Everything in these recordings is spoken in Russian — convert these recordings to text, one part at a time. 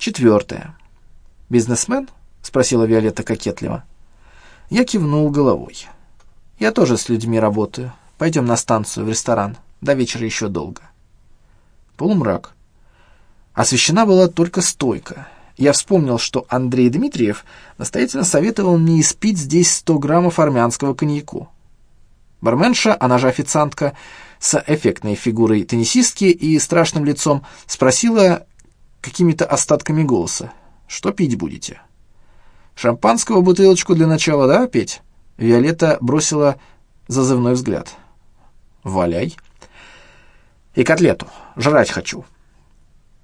Четвертое. «Бизнесмен?» — спросила Виолетта кокетливо. Я кивнул головой. «Я тоже с людьми работаю. Пойдем на станцию, в ресторан. До вечера еще долго». Полумрак. Освещена была только стойка. Я вспомнил, что Андрей Дмитриев настоятельно советовал не испить здесь 100 граммов армянского коньяку. Барменша, она же официантка, с эффектной фигурой теннисистки и страшным лицом, спросила какими-то остатками голоса. «Что пить будете?» «Шампанского бутылочку для начала, да, петь?» Виолетта бросила зазывной взгляд. «Валяй». «И котлету. Жрать хочу».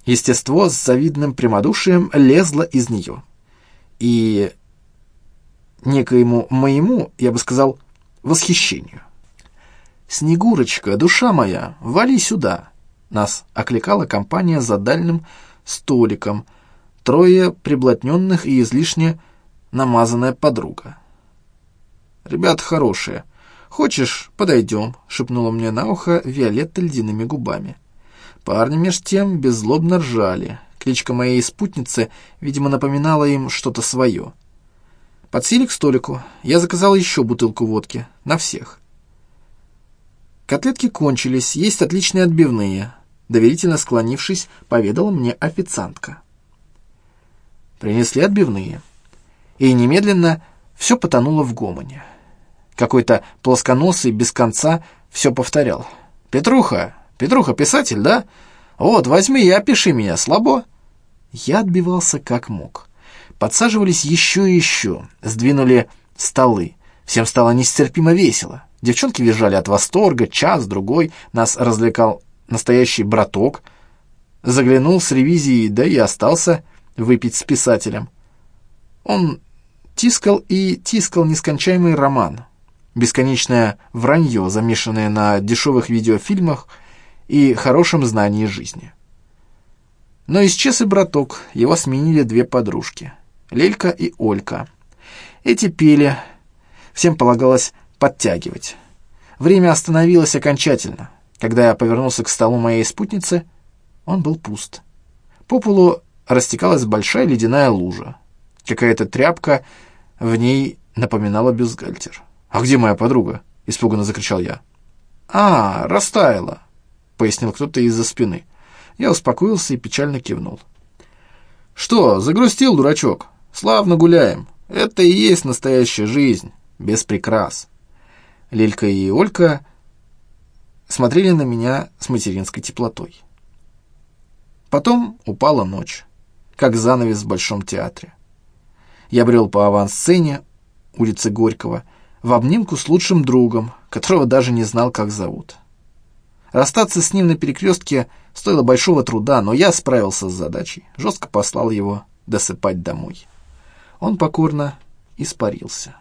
Естество с завидным прямодушием лезло из нее. И некоему моему, я бы сказал, восхищению. «Снегурочка, душа моя, вали сюда!» Нас окликала компания за дальним столиком, трое приблотненных и излишне намазанная подруга. «Ребята хорошие. Хочешь, подойдем?» — шепнула мне на ухо Виолетта ледяными губами. Парни меж тем беззлобно ржали. Кличка моей спутницы, видимо, напоминала им что-то свое. Подсели к столику. Я заказал еще бутылку водки. На всех. Котлетки кончились, есть отличные отбивные. Доверительно склонившись, поведала мне официантка. Принесли отбивные. И немедленно все потонуло в гомоне. Какой-то плосконосый без конца все повторял. «Петруха, Петруха писатель, да? Вот, возьми и опиши меня, слабо?» Я отбивался как мог. Подсаживались еще и еще, сдвинули столы. Всем стало нестерпимо весело. Девчонки визжали от восторга, час-другой нас развлекал настоящий браток. Заглянул с ревизией, да и остался выпить с писателем. Он тискал и тискал нескончаемый роман. Бесконечное вранье, замешанное на дешевых видеофильмах — и хорошем знании жизни. Но исчез и браток, его сменили две подружки, Лелька и Олька. Эти пели, всем полагалось подтягивать. Время остановилось окончательно. Когда я повернулся к столу моей спутницы, он был пуст. По полу растекалась большая ледяная лужа. Какая-то тряпка в ней напоминала бюстгальтер. «А где моя подруга?» — испуганно закричал я. «А, растаяла. — пояснил кто-то из-за спины. Я успокоился и печально кивнул. «Что, загрустил, дурачок? Славно гуляем. Это и есть настоящая жизнь, без прикрас». Лилька и Олька смотрели на меня с материнской теплотой. Потом упала ночь, как занавес в Большом театре. Я брел по авансцене улицы Горького в обнимку с лучшим другом, которого даже не знал, как зовут. Расстаться с ним на перекрестке стоило большого труда, но я справился с задачей. Жестко послал его досыпать домой. Он покорно испарился.